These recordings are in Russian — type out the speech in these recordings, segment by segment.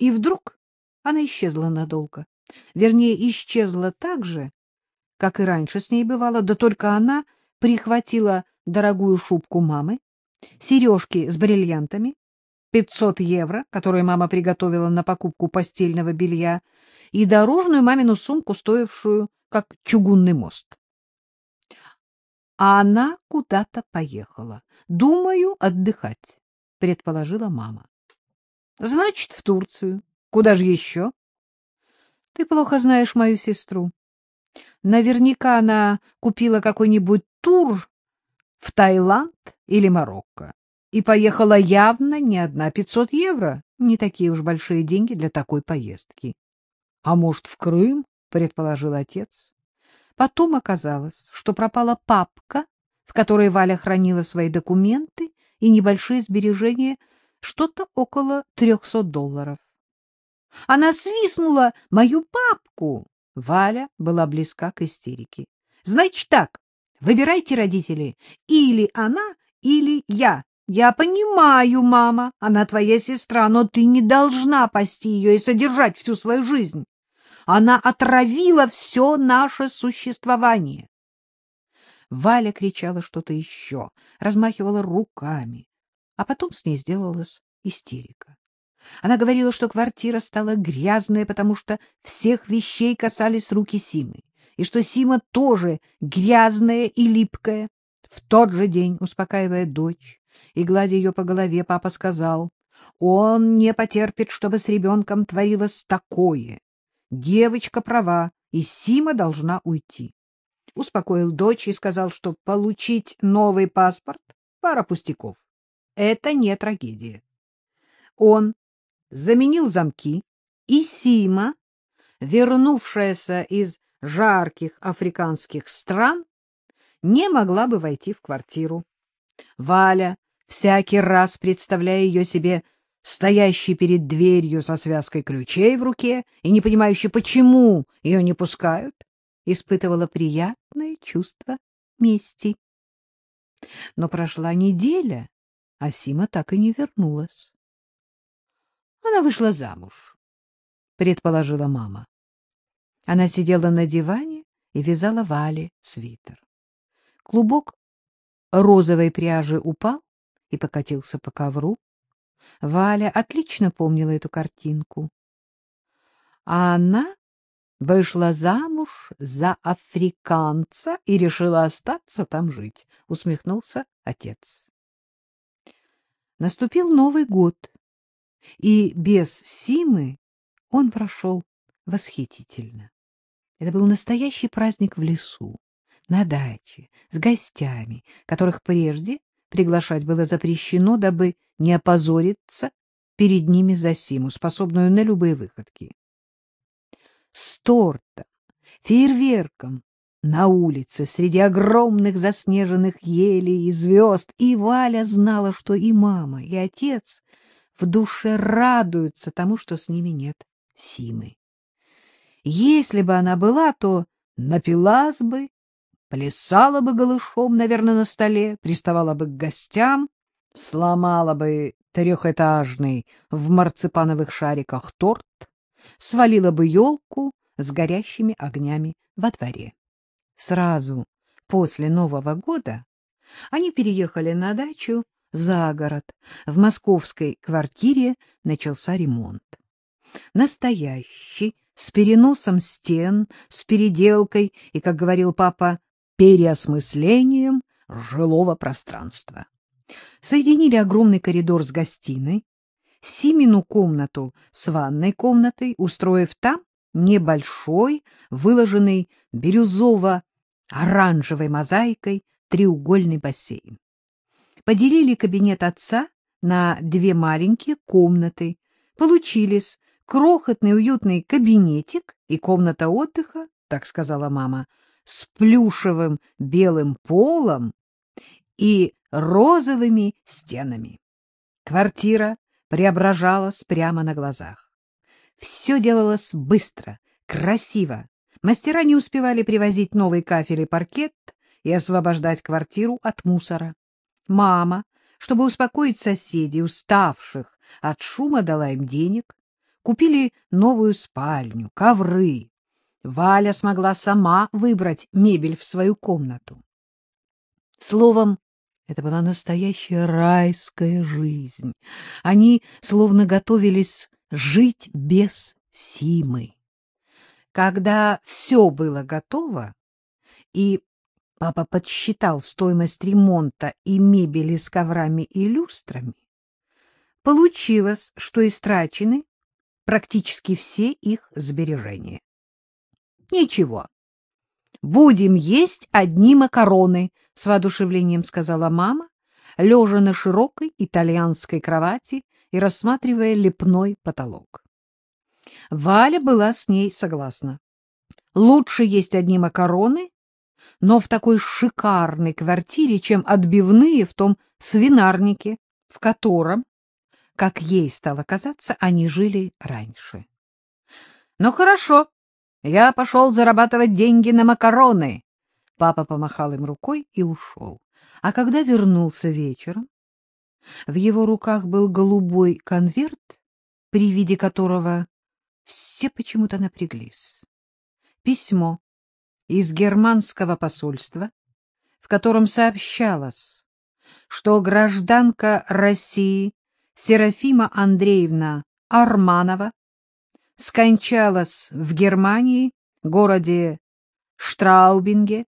И вдруг она исчезла надолго. Вернее, исчезла так же, как и раньше с ней бывало, да только она прихватила дорогую шубку мамы, сережки с бриллиантами, 500 евро, которые мама приготовила на покупку постельного белья, и дорожную мамину сумку, стоившую как чугунный мост. А она куда-то поехала. Думаю, отдыхать, предположила мама. Значит, в Турцию. Куда же еще? Ты плохо знаешь мою сестру. Наверняка она купила какой-нибудь тур в Таиланд или Марокко и поехала явно не одна пятьсот евро. Не такие уж большие деньги для такой поездки. — А может, в Крым? — предположил отец. Потом оказалось, что пропала папка, в которой Валя хранила свои документы и небольшие сбережения, что-то около трехсот долларов. Она свистнула мою папку. Валя была близка к истерике. — Значит так, выбирайте, родители, или она, или я. Я понимаю, мама, она твоя сестра, но ты не должна пасти ее и содержать всю свою жизнь. Она отравила все наше существование. Валя кричала что-то еще, размахивала руками, а потом с ней сделалась истерика. Она говорила, что квартира стала грязная, потому что всех вещей касались руки Симы, и что Сима тоже грязная и липкая. В тот же день, успокаивая дочь и гладя ее по голове, папа сказал, он не потерпит, чтобы с ребенком творилось такое. Девочка права, и Сима должна уйти. Успокоил дочь и сказал, что получить новый паспорт — пара пустяков. Это не трагедия. Он заменил замки, и Сима, вернувшаяся из жарких африканских стран, не могла бы войти в квартиру. Валя, всякий раз представляя ее себе стоящей перед дверью со связкой ключей в руке и не понимающей, почему ее не пускают, испытывала приятное чувство мести. Но прошла неделя, а Сима так и не вернулась. Она вышла замуж, предположила мама. Она сидела на диване и вязала Вале свитер. Клубок розовой пряжи упал и покатился по ковру. Валя отлично помнила эту картинку. А она вышла замуж за африканца и решила остаться там жить, — усмехнулся отец. Наступил Новый год, и без Симы он прошел восхитительно. Это был настоящий праздник в лесу, на даче, с гостями, которых прежде приглашать было запрещено, дабы не опозориться перед ними за Симу, способную на любые выходки. С тортом, фейерверком на улице, среди огромных заснеженных елей и звезд, и Валя знала, что и мама, и отец в душе радуются тому, что с ними нет Симы. Если бы она была, то напилась бы, плясала бы голышом, наверное, на столе, приставала бы к гостям, сломала бы трехэтажный в марципановых шариках торт, свалила бы елку с горящими огнями во дворе. Сразу после Нового года они переехали на дачу за город. В московской квартире начался ремонт. Настоящий, с переносом стен, с переделкой и, как говорил папа, переосмыслением жилого пространства. Соединили огромный коридор с гостиной, Симину комнату с ванной комнатой, устроив там небольшой, выложенный бирюзово-оранжевой мозаикой треугольный бассейн поделили кабинет отца на две маленькие комнаты. Получились крохотный уютный кабинетик и комната отдыха, так сказала мама, с плюшевым белым полом и розовыми стенами. Квартира преображалась прямо на глазах. Все делалось быстро, красиво. Мастера не успевали привозить новый кафель и паркет и освобождать квартиру от мусора. Мама, чтобы успокоить соседей, уставших от шума, дала им денег. купили новую спальню, ковры. Валя смогла сама выбрать мебель в свою комнату. Словом, это была настоящая райская жизнь. Они словно готовились жить без Симы. Когда все было готово, и папа подсчитал стоимость ремонта и мебели с коврами и люстрами, получилось, что истрачены практически все их сбережения. Ничего, будем есть одни макароны, — с воодушевлением сказала мама, лежа на широкой итальянской кровати и рассматривая лепной потолок. Валя была с ней согласна. Лучше есть одни макароны, но в такой шикарной квартире, чем отбивные в том свинарнике, в котором, как ей стало казаться, они жили раньше. — Ну, хорошо, я пошел зарабатывать деньги на макароны. Папа помахал им рукой и ушел. А когда вернулся вечером, в его руках был голубой конверт, при виде которого все почему-то напряглись. Письмо из германского посольства, в котором сообщалось, что гражданка России Серафима Андреевна Арманова скончалась в Германии, городе Штраубинге.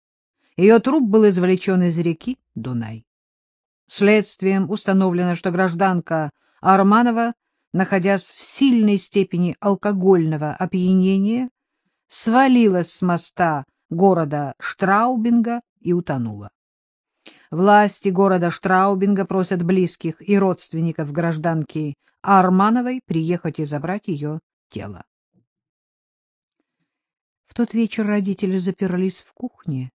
Ее труп был извлечен из реки Дунай. Следствием установлено, что гражданка Арманова находясь в сильной степени алкогольного опьянения, свалилась с моста города Штраубинга и утонула. Власти города Штраубинга просят близких и родственников гражданки Армановой приехать и забрать ее тело. В тот вечер родители заперлись в кухне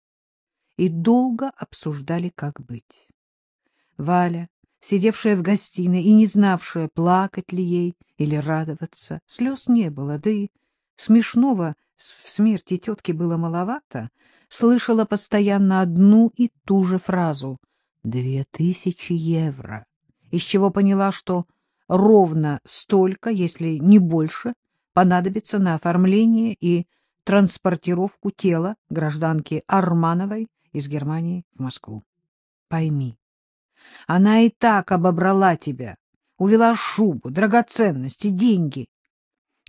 и долго обсуждали, как быть. Валя сидевшая в гостиной и не знавшая, плакать ли ей или радоваться. Слез не было, да и смешного в смерти тетки было маловато, слышала постоянно одну и ту же фразу «две тысячи евро», из чего поняла, что ровно столько, если не больше, понадобится на оформление и транспортировку тела гражданки Армановой из Германии в Москву. Пойми, она и так обобрала тебя, увела шубу, драгоценности, деньги.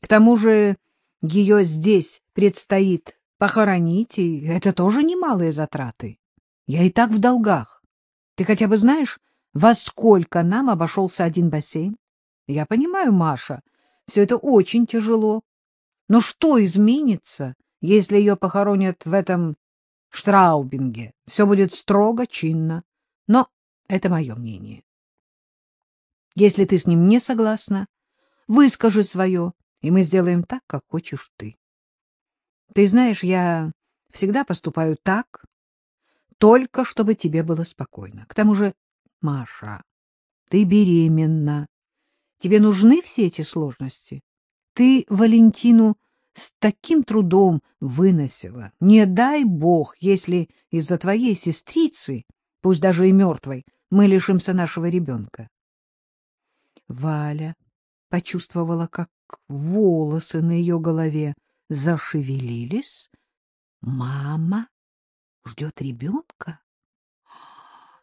К тому же ее здесь предстоит похоронить, и это тоже немалые затраты. Я и так в долгах. Ты хотя бы знаешь, во сколько нам обошелся один бассейн? Я понимаю, Маша, все это очень тяжело. Но что изменится, если ее похоронят в этом Штраубинге? Все будет строго, чинно. Но это мое мнение. Если ты с ним не согласна, выскажи свое, и мы сделаем так, как хочешь ты. Ты знаешь, я всегда поступаю так, только чтобы тебе было спокойно. К тому же, Маша, ты беременна. Тебе нужны все эти сложности? Ты Валентину с таким трудом выносила. Не дай бог, если из-за твоей сестрицы, пусть даже и мертвой, мы лишимся нашего ребенка. Валя почувствовала, как волосы на ее голове зашевелились. Мама ждет ребенка?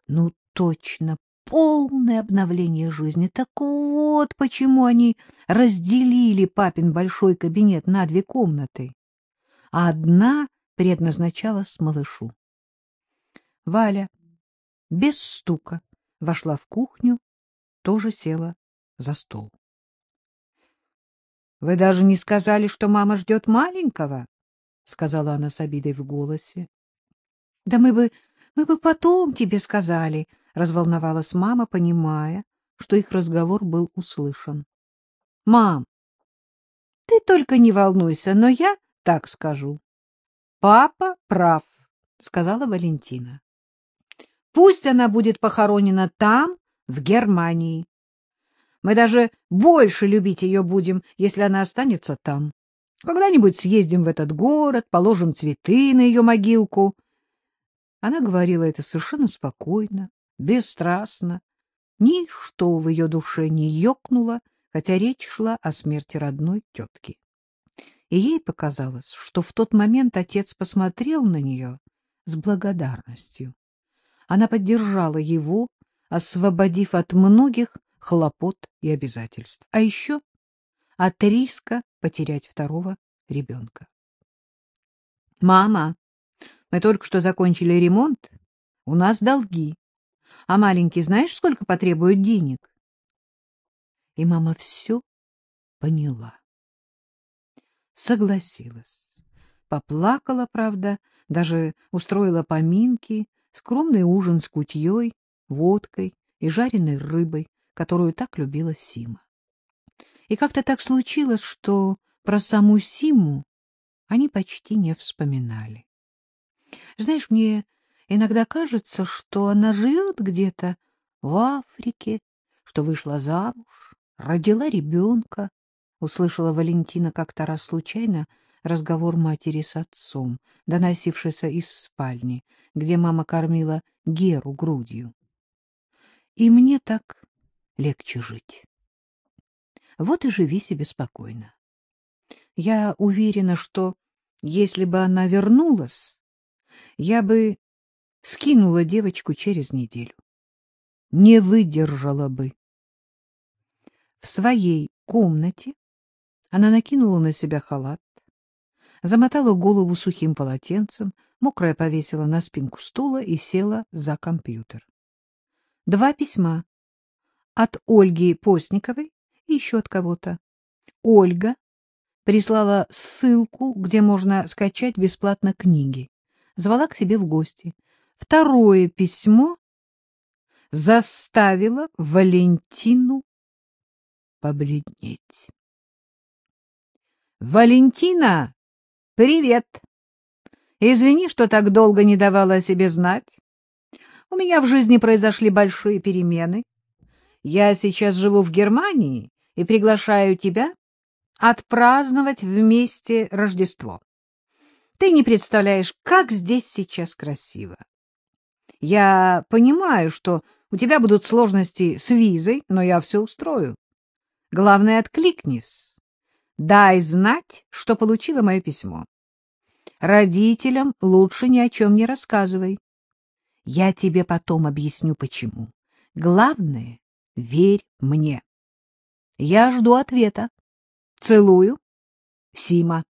Ну, точно, полное обновление жизни. Так вот, почему они разделили папин большой кабинет на две комнаты. Одна предназначалась малышу. Валя без стука вошла в кухню, тоже села за стол. — Вы даже не сказали, что мама ждет маленького? — сказала она с обидой в голосе. — Да мы бы, мы бы потом тебе сказали, — разволновалась мама, понимая, что их разговор был услышан. — Мам, ты только не волнуйся, но я так скажу. — Папа прав, — сказала Валентина. Пусть она будет похоронена там, в Германии. Мы даже больше любить ее будем, если она останется там. Когда-нибудь съездим в этот город, положим цветы на ее могилку. Она говорила это совершенно спокойно, бесстрастно. Ничто в ее душе не ёкнуло, хотя речь шла о смерти родной тетки. И ей показалось, что в тот момент отец посмотрел на нее с благодарностью. Она поддержала его, освободив от многих хлопот и обязательств, а еще от риска потерять второго ребенка. — Мама, мы только что закончили ремонт, у нас долги. А маленький знаешь, сколько потребует денег? И мама все поняла. Согласилась. Поплакала, правда, даже устроила поминки, скромный ужин с кутьей, водкой и жареной рыбой, которую так любила Сима. И как-то так случилось, что про саму Симу они почти не вспоминали. Знаешь, мне иногда кажется, что она живет где-то в Африке, что вышла замуж, родила ребенка, — услышала Валентина как-то раз случайно разговор матери с отцом, доносившийся из спальни, где мама кормила Геру грудью. И мне так легче жить. Вот и живи себе спокойно. Я уверена, что если бы она вернулась, я бы скинула девочку через неделю. Не выдержала бы. В своей комнате она накинула на себя халат, замотала голову сухим полотенцем, мокрая повесила на спинку стула и села за компьютер. Два письма от Ольги Постниковой и еще от кого-то. Ольга прислала ссылку, где можно скачать бесплатно книги. Звала к себе в гости. Второе письмо заставило Валентину побледнеть. «Валентина, привет! Извини, что так долго не давала о себе знать. У меня в жизни произошли большие перемены. Я сейчас живу в Германии и приглашаю тебя отпраздновать вместе Рождество. Ты не представляешь, как здесь сейчас красиво. Я понимаю, что у тебя будут сложности с визой, но я все устрою. Главное, откликнись. Дай знать, что получила мое письмо. Родителям лучше ни о чем не рассказывай. Я тебе потом объясню, почему. Главное, верь мне. Я жду ответа. Целую. Сима.